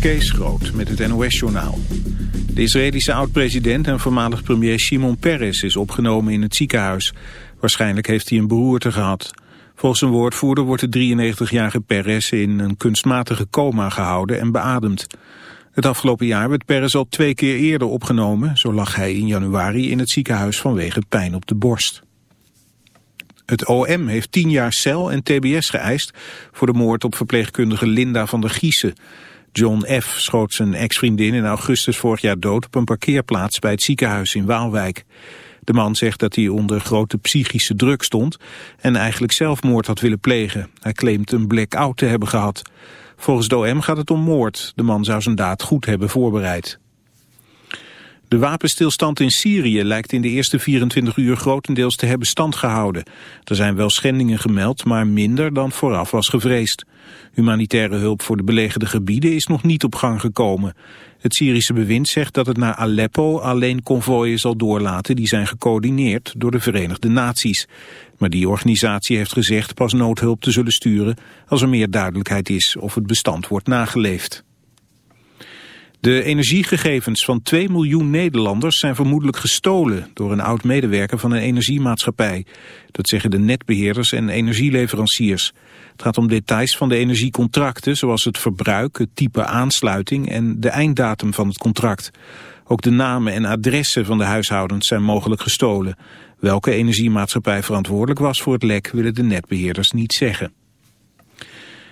Kees Groot met het NOS-journaal. De Israëlische oud-president en voormalig premier Shimon Peres is opgenomen in het ziekenhuis. Waarschijnlijk heeft hij een beroerte gehad. Volgens een woordvoerder wordt de 93-jarige Peres in een kunstmatige coma gehouden en beademd. Het afgelopen jaar werd Peres al twee keer eerder opgenomen. Zo lag hij in januari in het ziekenhuis vanwege pijn op de borst. Het OM heeft tien jaar cel en tbs geëist voor de moord op verpleegkundige Linda van der Giessen. John F. schoot zijn ex-vriendin in augustus vorig jaar dood op een parkeerplaats bij het ziekenhuis in Waalwijk. De man zegt dat hij onder grote psychische druk stond en eigenlijk zelfmoord had willen plegen. Hij claimt een blackout te hebben gehad. Volgens de OM gaat het om moord. De man zou zijn daad goed hebben voorbereid. De wapenstilstand in Syrië lijkt in de eerste 24 uur grotendeels te hebben stand gehouden. Er zijn wel schendingen gemeld, maar minder dan vooraf was gevreesd. Humanitaire hulp voor de belegerde gebieden is nog niet op gang gekomen. Het Syrische bewind zegt dat het naar Aleppo alleen konvooien zal doorlaten die zijn gecoördineerd door de Verenigde Naties. Maar die organisatie heeft gezegd pas noodhulp te zullen sturen als er meer duidelijkheid is of het bestand wordt nageleefd. De energiegegevens van 2 miljoen Nederlanders zijn vermoedelijk gestolen door een oud-medewerker van een energiemaatschappij. Dat zeggen de netbeheerders en energieleveranciers. Het gaat om details van de energiecontracten, zoals het verbruik, het type aansluiting en de einddatum van het contract. Ook de namen en adressen van de huishoudens zijn mogelijk gestolen. Welke energiemaatschappij verantwoordelijk was voor het lek willen de netbeheerders niet zeggen.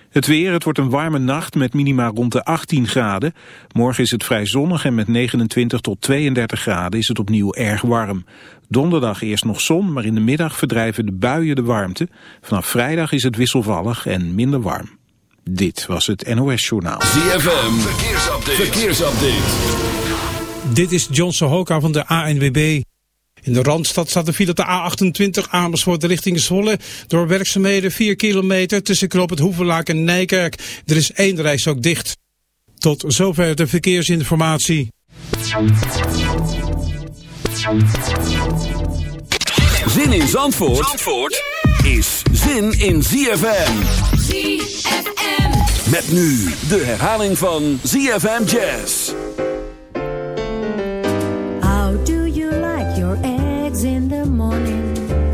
Het weer, het wordt een warme nacht met minima rond de 18 graden. Morgen is het vrij zonnig en met 29 tot 32 graden is het opnieuw erg warm. Donderdag eerst nog zon, maar in de middag verdrijven de buien de warmte. Vanaf vrijdag is het wisselvallig en minder warm. Dit was het NOS Journaal. ZFM, verkeersupdate. verkeersupdate. Dit is John Sohoka van de ANWB. In de Randstad staat de file op de A28 Amersfoort richting Zwolle. Door werkzaamheden 4 kilometer tussen Knoop het Hoevelaak en Nijkerk. Er is één reis ook dicht. Tot zover de verkeersinformatie. Zin in Zandvoort, Zandvoort is zin in ZFM. ZFM. Met nu de herhaling van ZFM Jazz.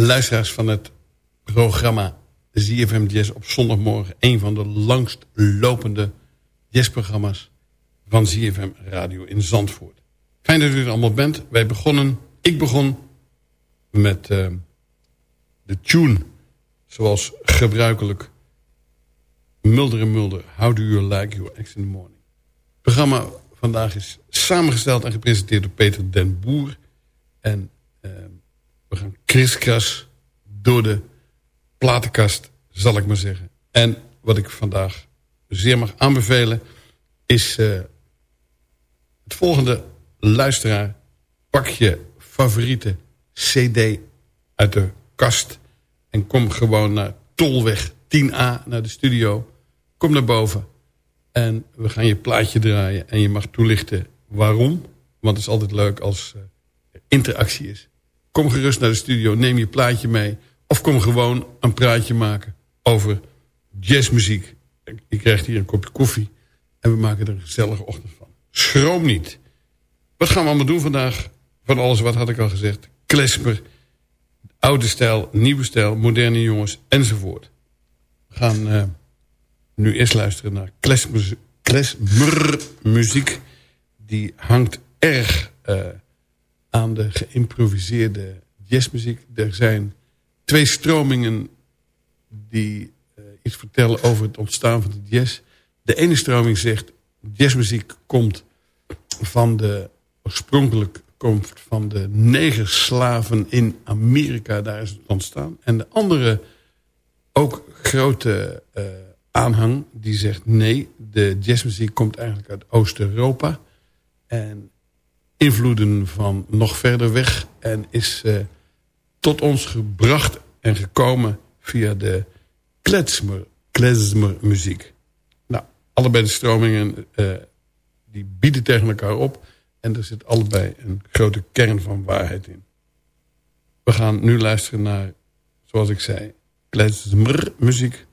Luisteraars van het programma ZFM Jazz op zondagmorgen. Een van de langst lopende jazzprogramma's van ZFM Radio in Zandvoort. Fijn dat u er allemaal bent. Wij begonnen, ik begon met eh, de tune, zoals gebruikelijk. Mulder en Mulder, How do you like your eggs in the morning? Het programma vandaag is samengesteld en gepresenteerd door Peter den Boer. En eh, we gaan kriskras door de platenkast, zal ik maar zeggen. En wat ik vandaag zeer mag aanbevelen... is eh, het volgende luisteraar. Pak je favoriete cd uit de kast... en kom gewoon naar Tolweg 10A, naar de studio. Kom naar boven en we gaan je plaatje draaien... en je mag toelichten waarom. Want het is altijd leuk als eh, er interactie is. Kom gerust naar de studio, neem je plaatje mee... of kom gewoon een praatje maken over jazzmuziek. Je krijgt hier een kopje koffie... en we maken er een gezellige ochtend van. Schroom niet. Wat gaan we allemaal doen vandaag? Van alles wat had ik al gezegd. Klesper, oude stijl, nieuwe stijl, moderne jongens enzovoort. We gaan uh, nu eerst luisteren naar klezmermuziek. Die hangt erg uh, aan de geïmproviseerde jazzmuziek. Er zijn twee stromingen die uh, iets vertellen over het ontstaan van de jazz. De ene stroming zegt jazzmuziek komt van de oorspronkelijk komt van de negerslaven in Amerika. Daar is het ontstaan. En de andere, ook grote uh, aanhang, die zegt nee. De jazzmuziek komt eigenlijk uit Oost-Europa. En invloeden van nog verder weg. En is uh, tot ons gebracht en gekomen via de klezmer, klezmermuziek. Nou, allebei de stromingen uh, die bieden tegen elkaar op. En er zit allebei een grote kern van waarheid in. We gaan nu luisteren naar, zoals ik zei, klezmermuziek.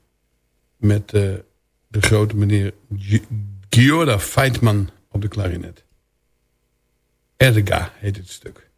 Met uh, de grote meneer Gioda Feitman op de klarinet. Erga heet het stuk.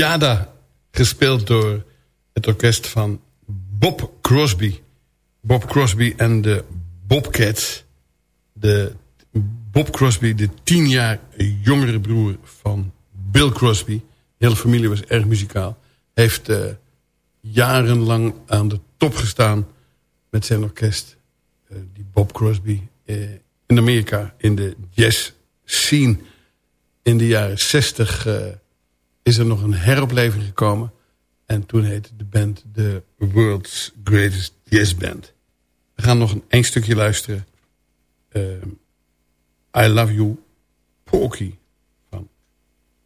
Jada, gespeeld door het orkest van Bob Crosby. Bob Crosby en de Bobcats. De Bob Crosby, de tien jaar jongere broer van Bill Crosby. De hele familie was erg muzikaal. Heeft uh, jarenlang aan de top gestaan met zijn orkest. Uh, die Bob Crosby uh, in Amerika in de jazz scene. In de jaren zestig is er nog een heropleving gekomen. En toen heette de band The World's Greatest Jazz Band. We gaan nog een, een stukje luisteren. Uh, I Love You, Porky van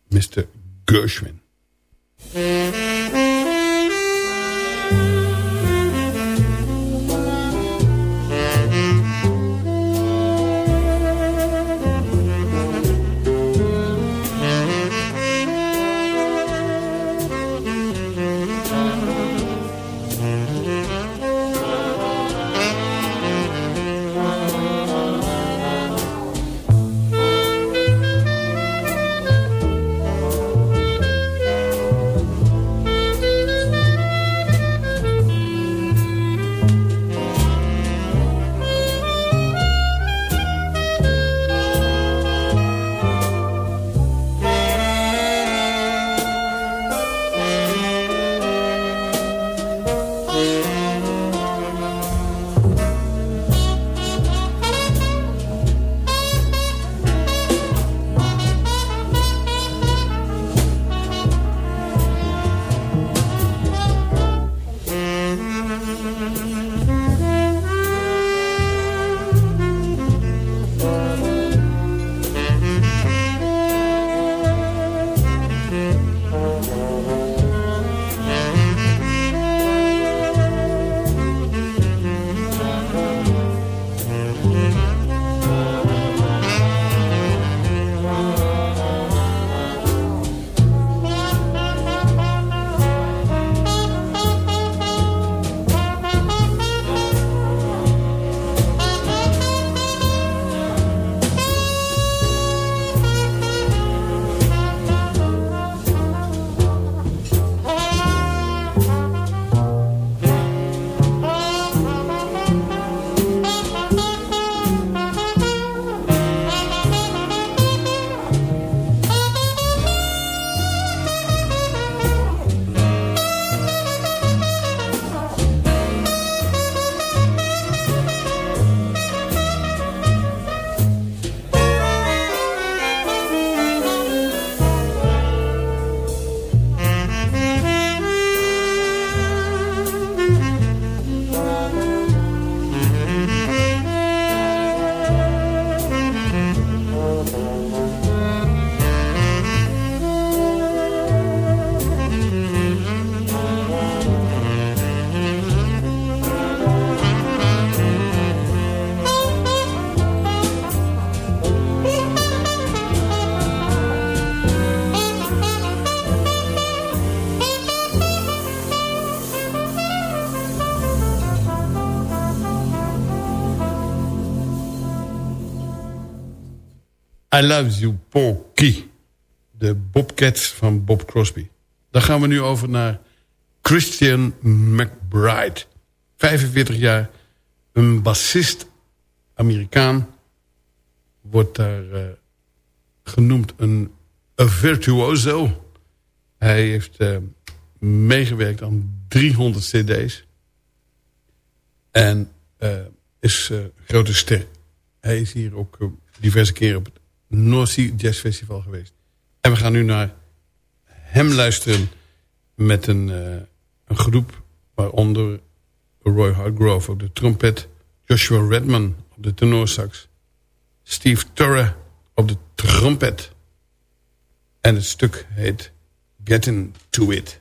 Mr. Gershwin. I Love You Porky. De Bobcats van Bob Crosby. Dan gaan we nu over naar Christian McBride. 45 jaar, een bassist, Amerikaan. Wordt daar uh, genoemd een a virtuoso. Hij heeft uh, meegewerkt aan 300 cd's. En uh, is grote ster. Hij is hier ook diverse keren op het North Jazz Festival geweest. En we gaan nu naar hem luisteren met een, uh, een groep waaronder Roy Hargrove op de trompet, Joshua Redman op de tenorsax, Steve Turre op de trompet. En het stuk heet Getting to It.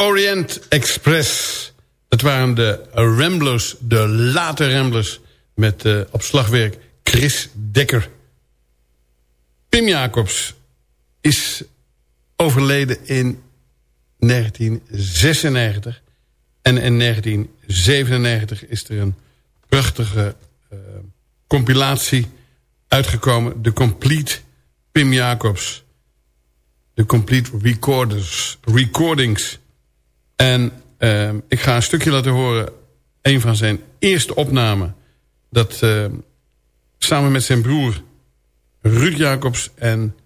Orient Express. Dat waren de Ramblers, de late Ramblers... met uh, op slagwerk Chris Dekker. Pim Jacobs is overleden in 1996. En in 1997 is er een prachtige uh, compilatie uitgekomen. De Complete Pim Jacobs. De Complete Recorders, Recordings. En uh, ik ga een stukje laten horen. Een van zijn eerste opnamen. Dat uh, samen met zijn broer Ruud Jacobs en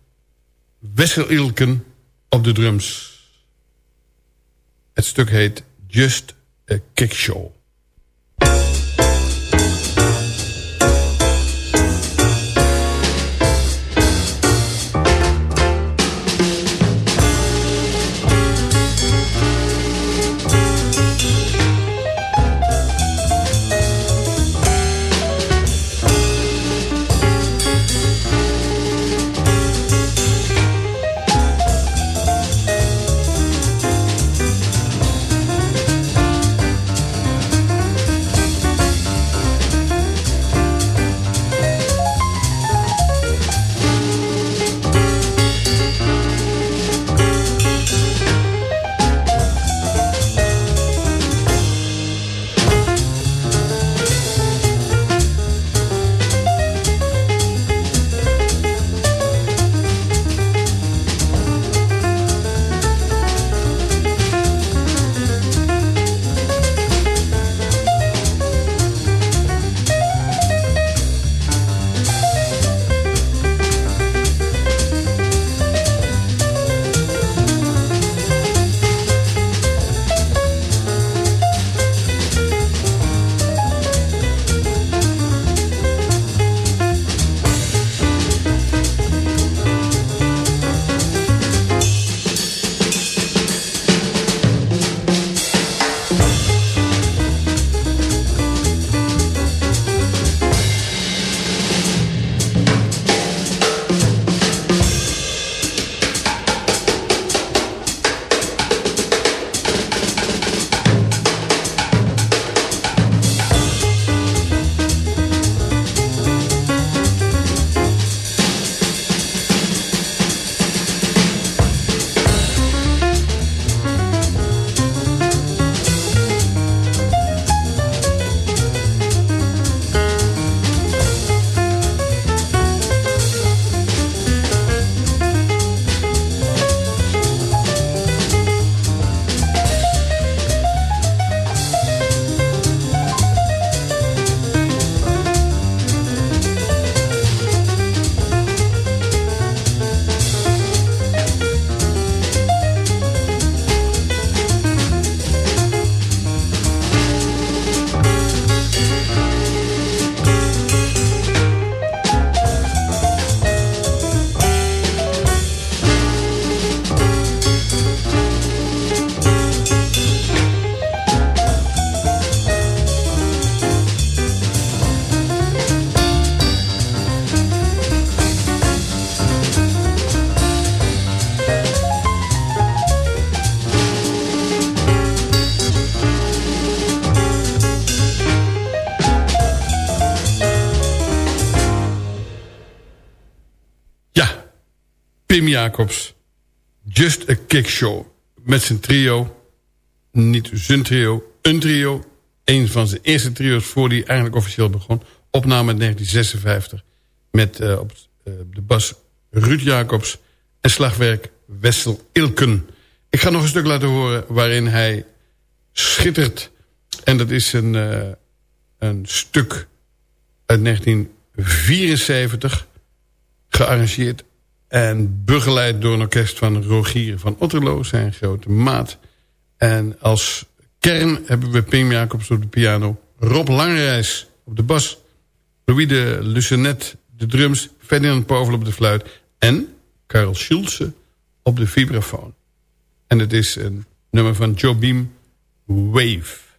Wessel Ilken op de drums. Het stuk heet Just a Kick Show. Pim Jacobs. Just a Kick Show. Met zijn trio. Niet zijn trio. Een trio. Een van zijn eerste trio's voor die eigenlijk officieel begon. Opname in 1956. Met uh, op uh, de bas Ruud Jacobs. En slagwerk Wessel Ilken. Ik ga nog een stuk laten horen waarin hij schittert. En dat is een, uh, een stuk uit 1974. Gearrangeerd en begeleid door een orkest van Rogier van Otterlo, zijn grote maat. En als kern hebben we Pim Jacobs op de piano. Rob Langreis op de bas. Louis de Lucenet de drums. Ferdinand Povel op de fluit. En Karel Schulze op de vibrafoon. En het is een nummer van Wave. Wave.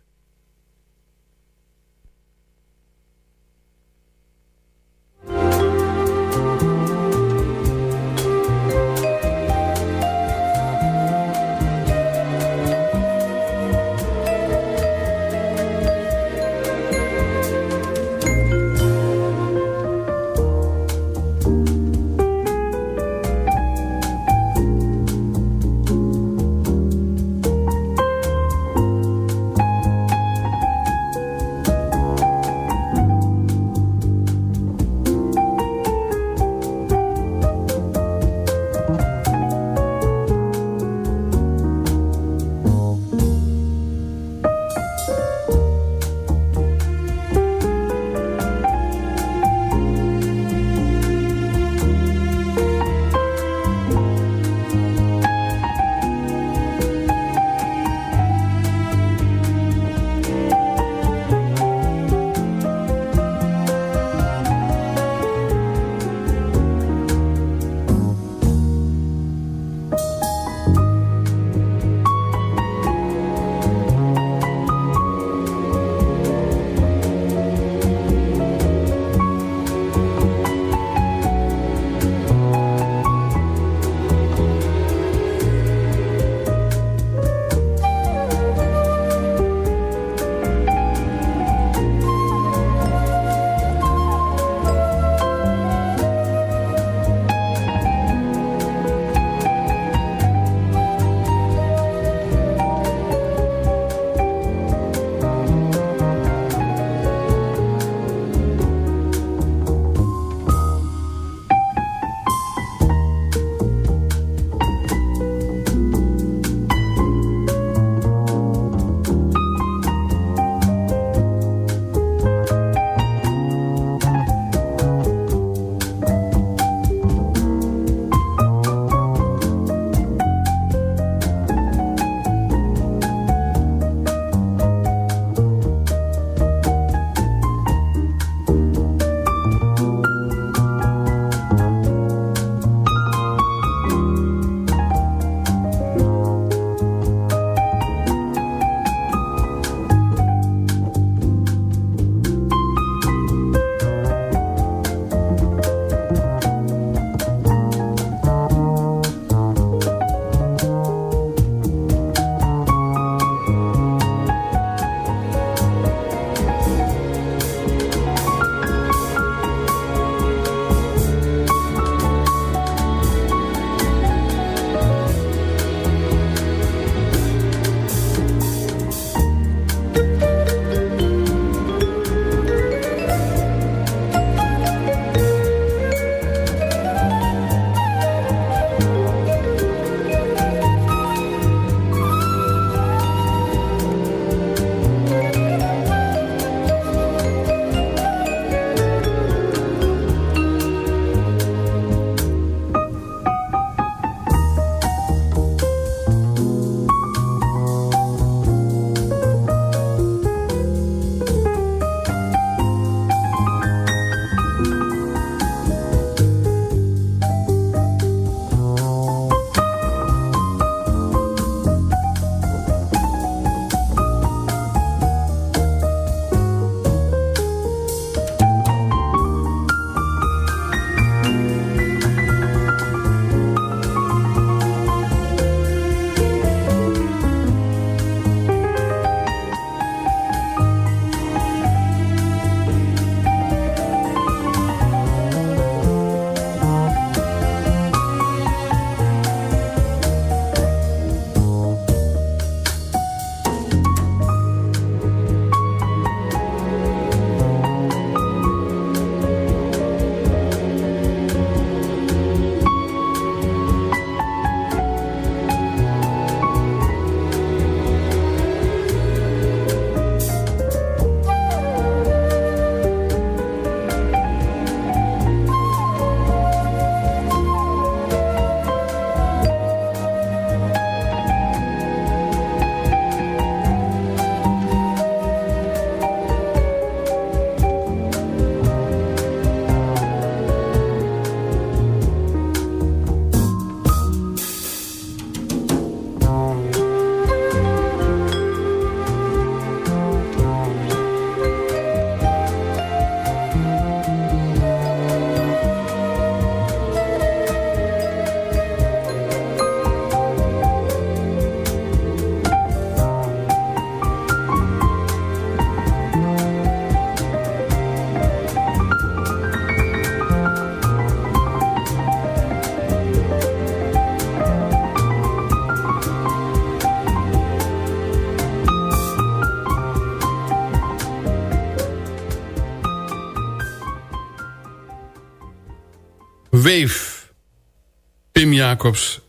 Jacobs,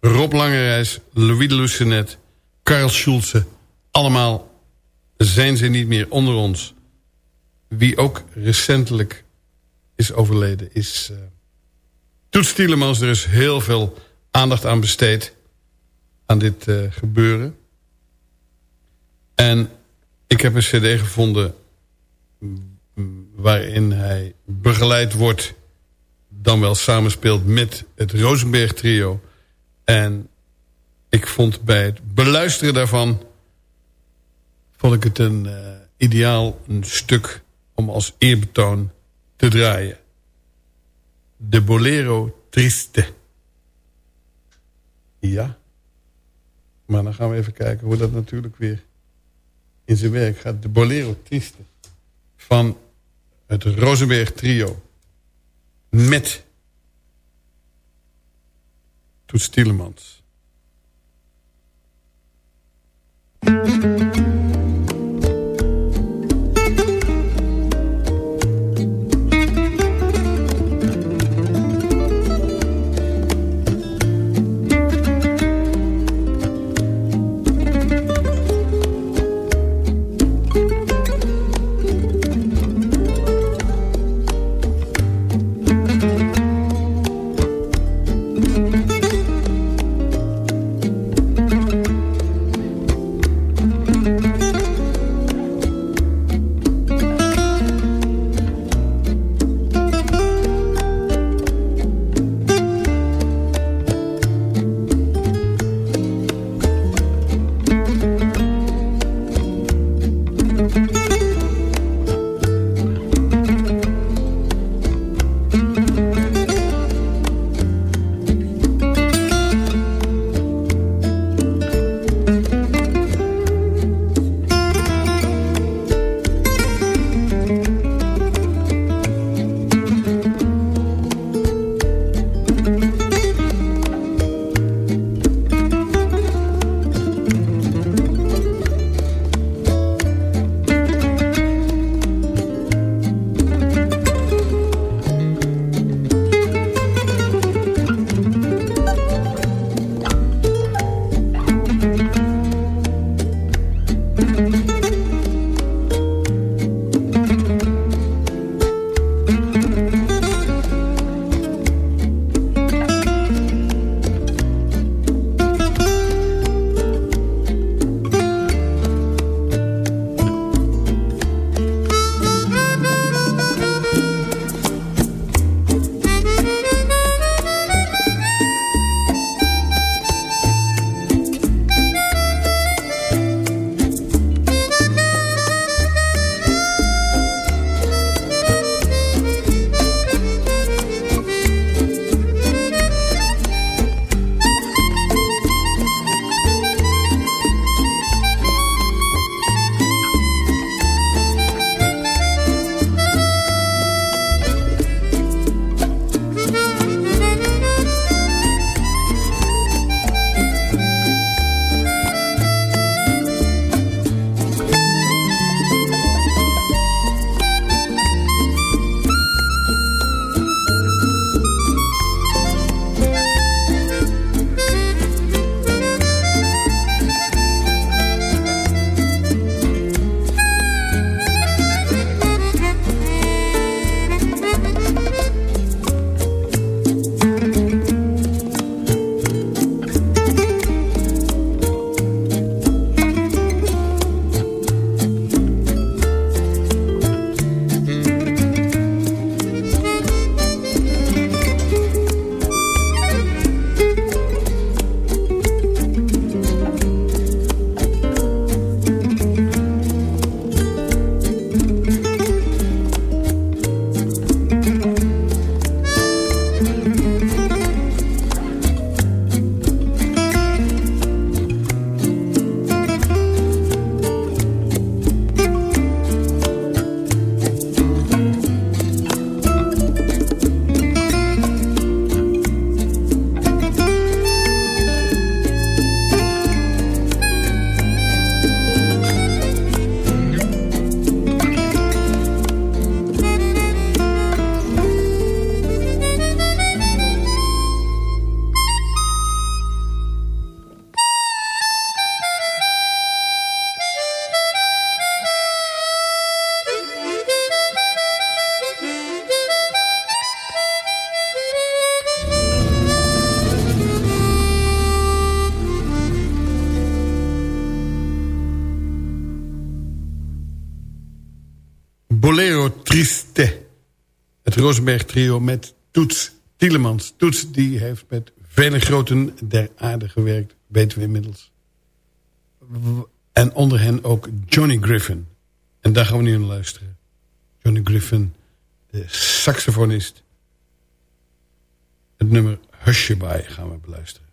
Rob Langerijs, Louis de Lucenet, Karl Schulze. Allemaal zijn ze niet meer onder ons. Wie ook recentelijk is overleden is uh, Toets Tielemans. Er is heel veel aandacht aan besteed aan dit uh, gebeuren. En ik heb een cd gevonden waarin hij begeleid wordt dan wel samenspeelt met het Rosenberg trio. En ik vond bij het beluisteren daarvan... vond ik het een uh, ideaal een stuk om als eerbetoon te draaien. De Bolero Triste. Ja. Maar dan gaan we even kijken hoe dat natuurlijk weer in zijn werk gaat. De Bolero Triste van het Rosenberg trio met Toets Tielemans. Rosenberg trio met Toets Tielemans. Toets die heeft met vele groten der aarde gewerkt. Weten we inmiddels. En onder hen ook Johnny Griffin. En daar gaan we nu naar luisteren. Johnny Griffin, de saxofonist. Het nummer Hush By gaan we beluisteren.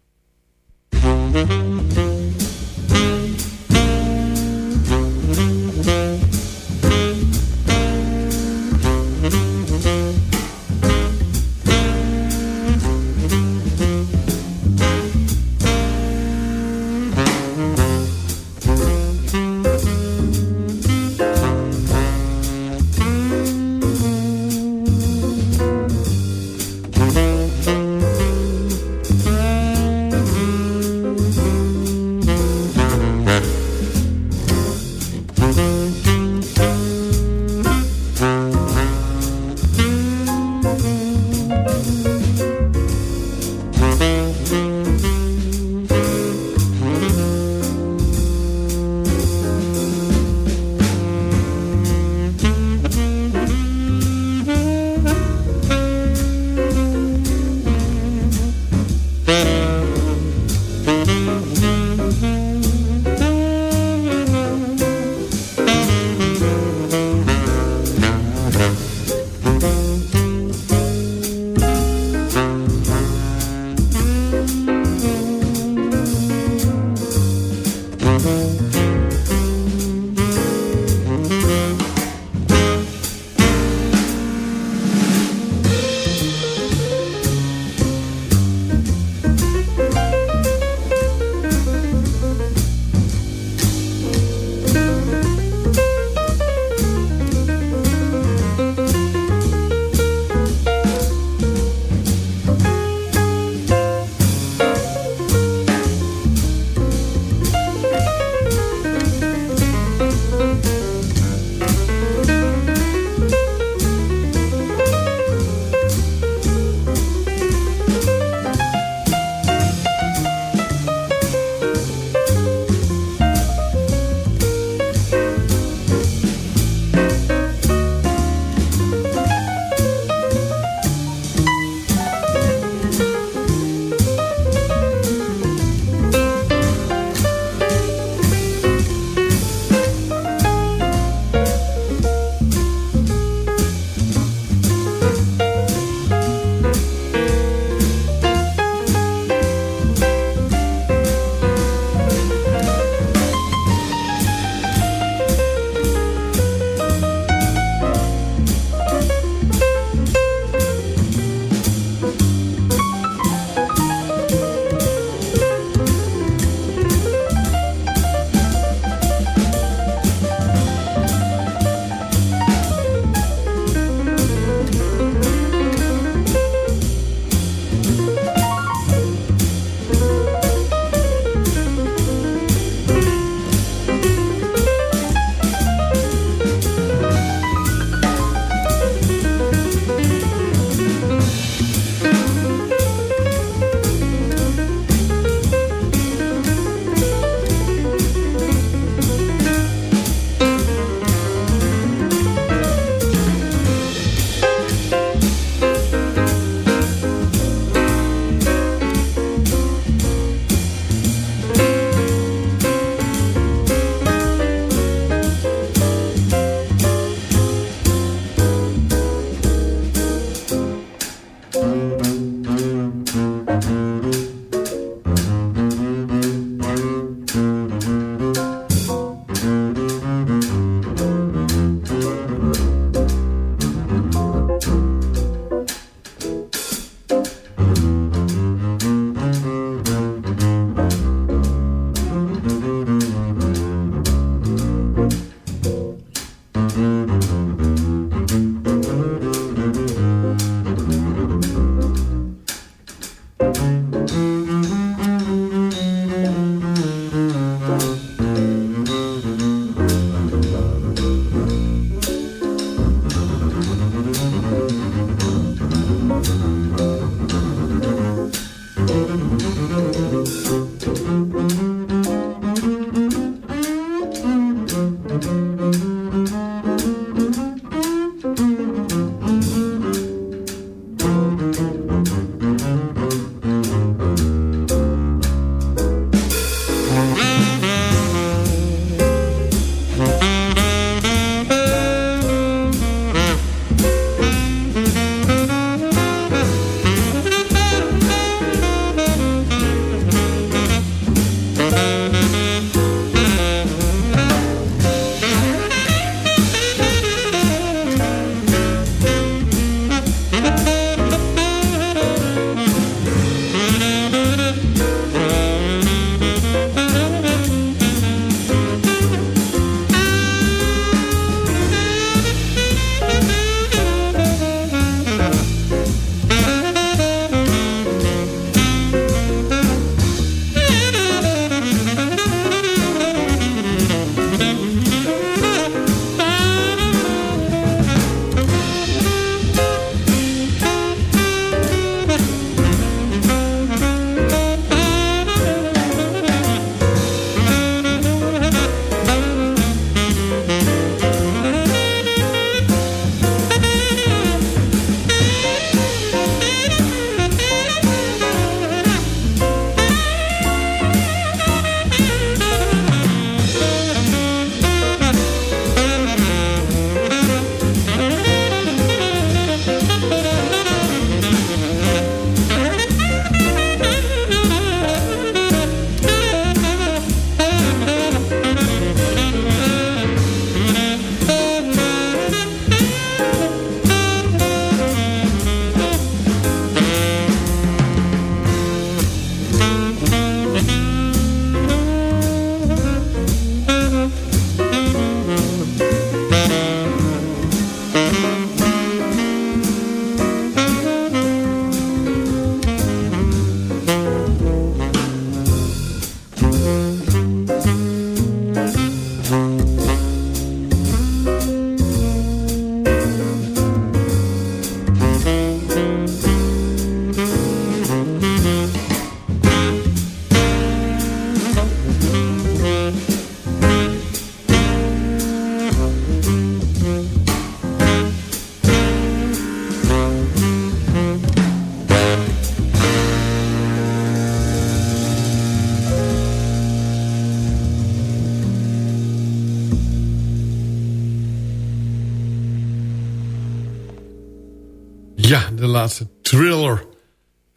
Laatste thriller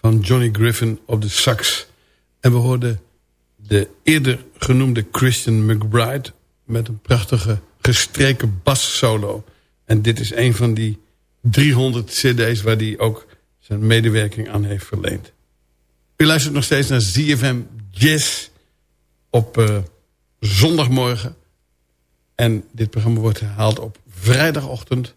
van Johnny Griffin op de sax. En we hoorden de eerder genoemde Christian McBride... met een prachtige gestreken bassolo. En dit is een van die 300 cd's... waar hij ook zijn medewerking aan heeft verleend. U luistert nog steeds naar ZFM Jazz op uh, zondagmorgen. En dit programma wordt herhaald op vrijdagochtend.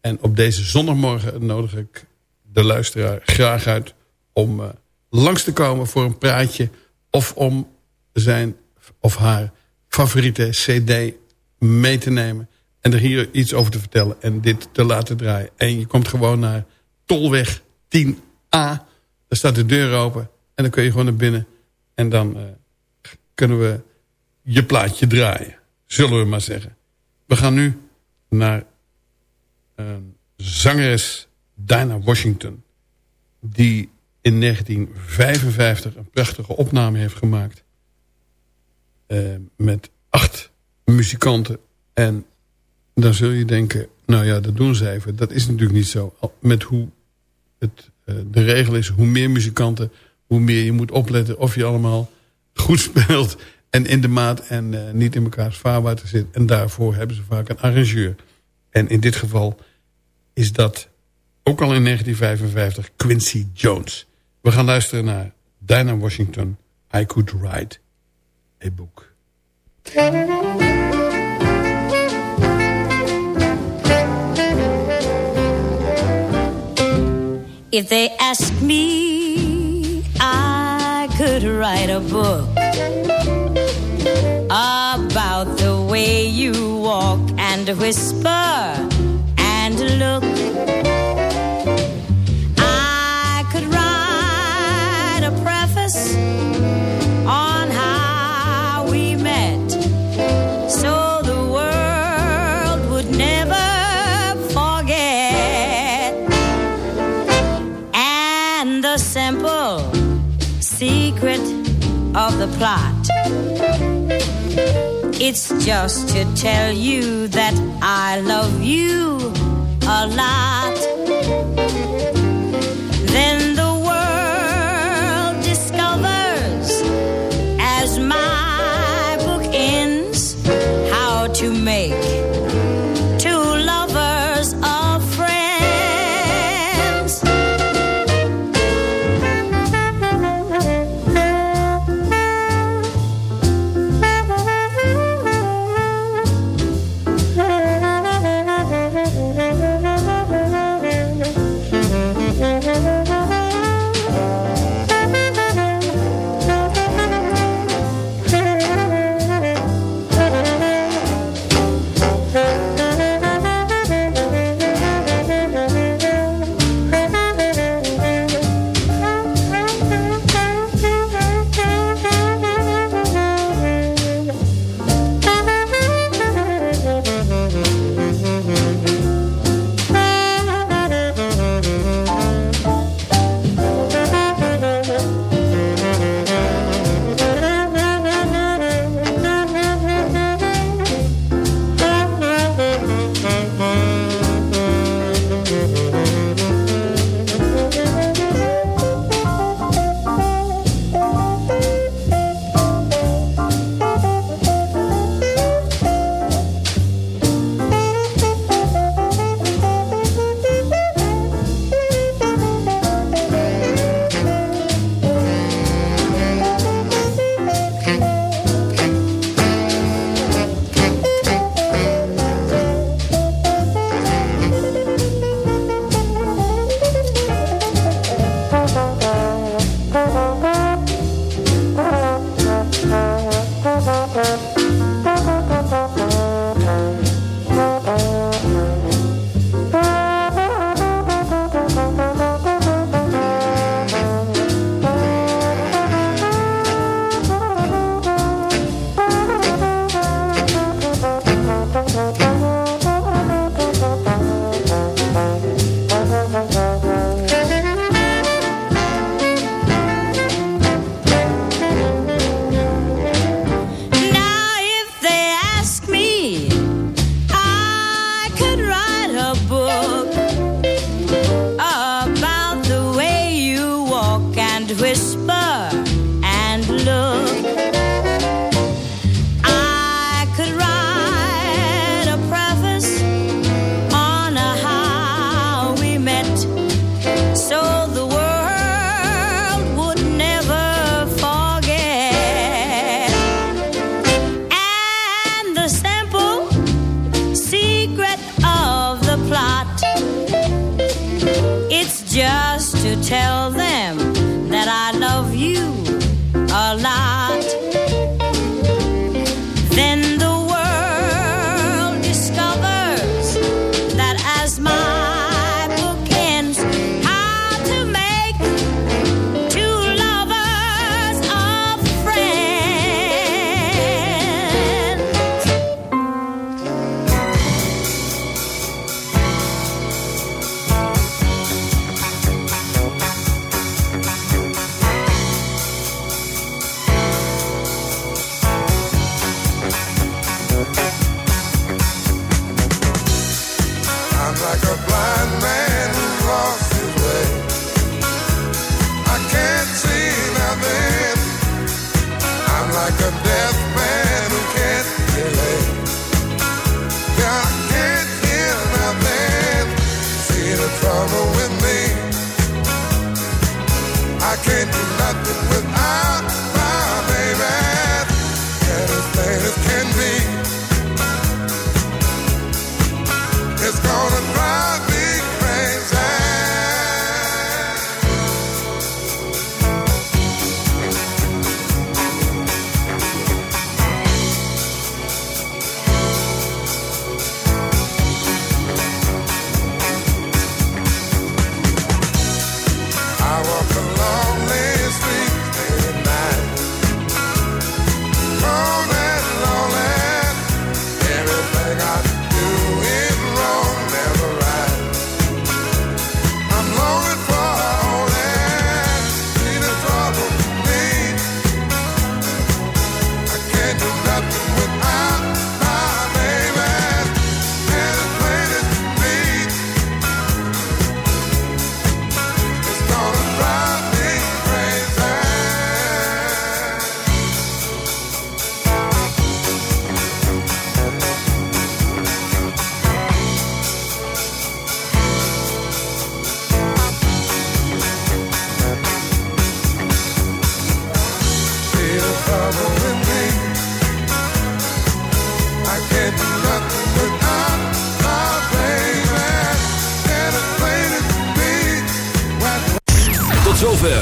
En op deze zondagmorgen nodig ik de luisteraar graag uit... om uh, langs te komen voor een praatje... of om zijn of haar favoriete cd mee te nemen... en er hier iets over te vertellen en dit te laten draaien. En je komt gewoon naar Tolweg 10A. Daar staat de deur open en dan kun je gewoon naar binnen... en dan uh, kunnen we je plaatje draaien. Zullen we maar zeggen. We gaan nu naar een zangeres Dinah Washington... die in 1955 een prachtige opname heeft gemaakt... Uh, met acht muzikanten. En dan zul je denken, nou ja, dat doen ze even. Dat is natuurlijk niet zo. Met hoe het, uh, de regel is, hoe meer muzikanten... hoe meer je moet opletten of je allemaal goed speelt... en in de maat en uh, niet in elkaars vaarwater zit. En daarvoor hebben ze vaak een arrangeur. En in dit geval is dat ook al in 1955 Quincy Jones. We gaan luisteren naar Dinah Washington, I Could Write a Book. If they ask me, I could write a book about the way you walk and whisper and look. The plot. It's just to tell you that I love you a lot.